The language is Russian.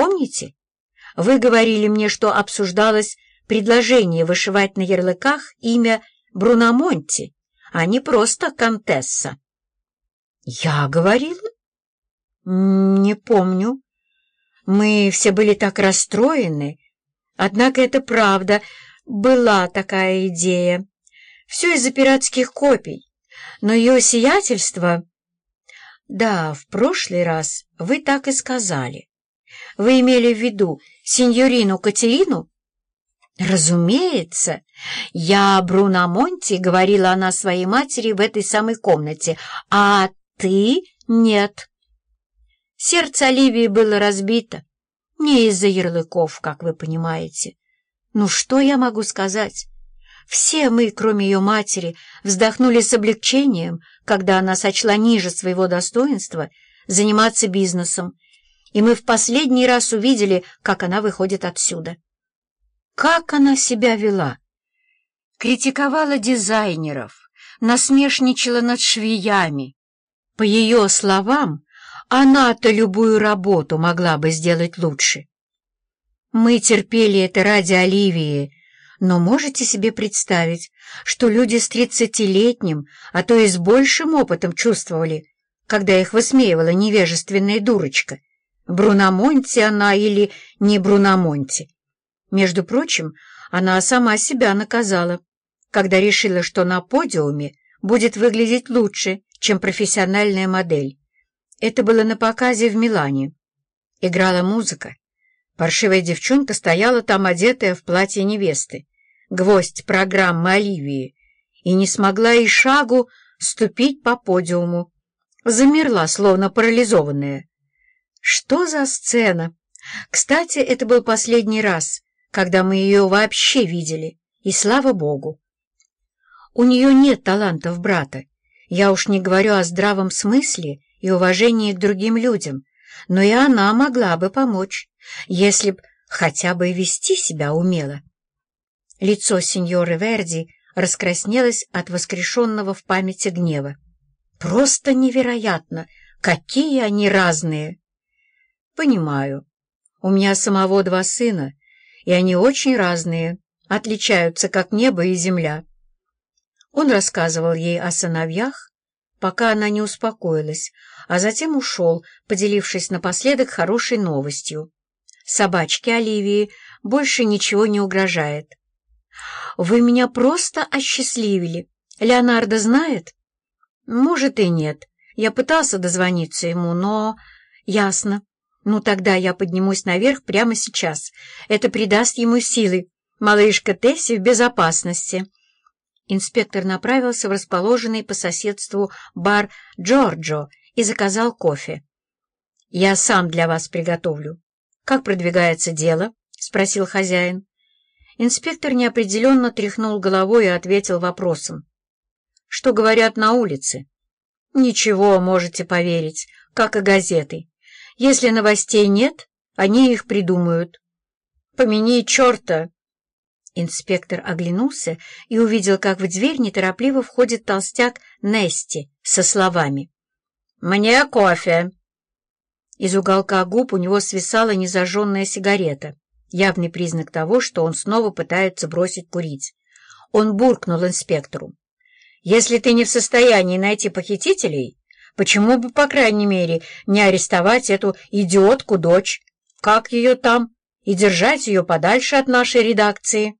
Помните? Вы говорили мне, что обсуждалось предложение вышивать на ярлыках имя Бруномонти, а не просто Контесса. Я говорила? Не помню. Мы все были так расстроены. Однако это правда, была такая идея. Все из-за пиратских копий. Но ее сиятельство... Да, в прошлый раз вы так и сказали. Вы имели в виду сеньорину Катерину? Разумеется. Я Бруно Монти, говорила она своей матери в этой самой комнате, а ты нет. Сердце Оливии было разбито. Не из-за ярлыков, как вы понимаете. Ну что я могу сказать? Все мы, кроме ее матери, вздохнули с облегчением, когда она сочла ниже своего достоинства заниматься бизнесом, и мы в последний раз увидели, как она выходит отсюда. Как она себя вела? Критиковала дизайнеров, насмешничала над швеями. По ее словам, она-то любую работу могла бы сделать лучше. Мы терпели это ради Оливии, но можете себе представить, что люди с тридцатилетним, а то и с большим опытом чувствовали, когда их высмеивала невежественная дурочка? Бруномонти она или не Бруномонти? Между прочим, она сама себя наказала, когда решила, что на подиуме будет выглядеть лучше, чем профессиональная модель. Это было на показе в Милане. Играла музыка. Паршивая девчонка стояла там, одетая в платье невесты гвоздь программы Оливии, и не смогла и шагу ступить по подиуму. Замерла, словно парализованная. Что за сцена? Кстати, это был последний раз, когда мы ее вообще видели, и слава богу. У нее нет талантов брата. Я уж не говорю о здравом смысле и уважении к другим людям, но и она могла бы помочь, если б хотя бы вести себя умела. Лицо сеньоры Верди раскраснелось от воскрешенного в памяти гнева. «Просто невероятно! Какие они разные!» «Понимаю. У меня самого два сына, и они очень разные, отличаются, как небо и земля». Он рассказывал ей о сыновьях, пока она не успокоилась, а затем ушел, поделившись напоследок хорошей новостью. Собачке Оливии больше ничего не угрожает. Вы меня просто осчастливили. Леонардо знает? Может и нет. Я пытался дозвониться ему, но... Ясно. Ну тогда я поднимусь наверх прямо сейчас. Это придаст ему силы. Малышка Тесси в безопасности. Инспектор направился в расположенный по соседству бар «Джорджо» и заказал кофе. «Я сам для вас приготовлю. Как продвигается дело?» — спросил хозяин. Инспектор неопределенно тряхнул головой и ответил вопросом. «Что говорят на улице?» «Ничего, можете поверить, как и газеты. Если новостей нет, они их придумают. Помяни черта!» Инспектор оглянулся и увидел, как в дверь неторопливо входит толстяк Нести со словами. «Мне кофе!» Из уголка губ у него свисала незажженная сигарета явный признак того, что он снова пытается бросить курить. Он буркнул инспектору. «Если ты не в состоянии найти похитителей, почему бы, по крайней мере, не арестовать эту идиотку-дочь, как ее там, и держать ее подальше от нашей редакции?»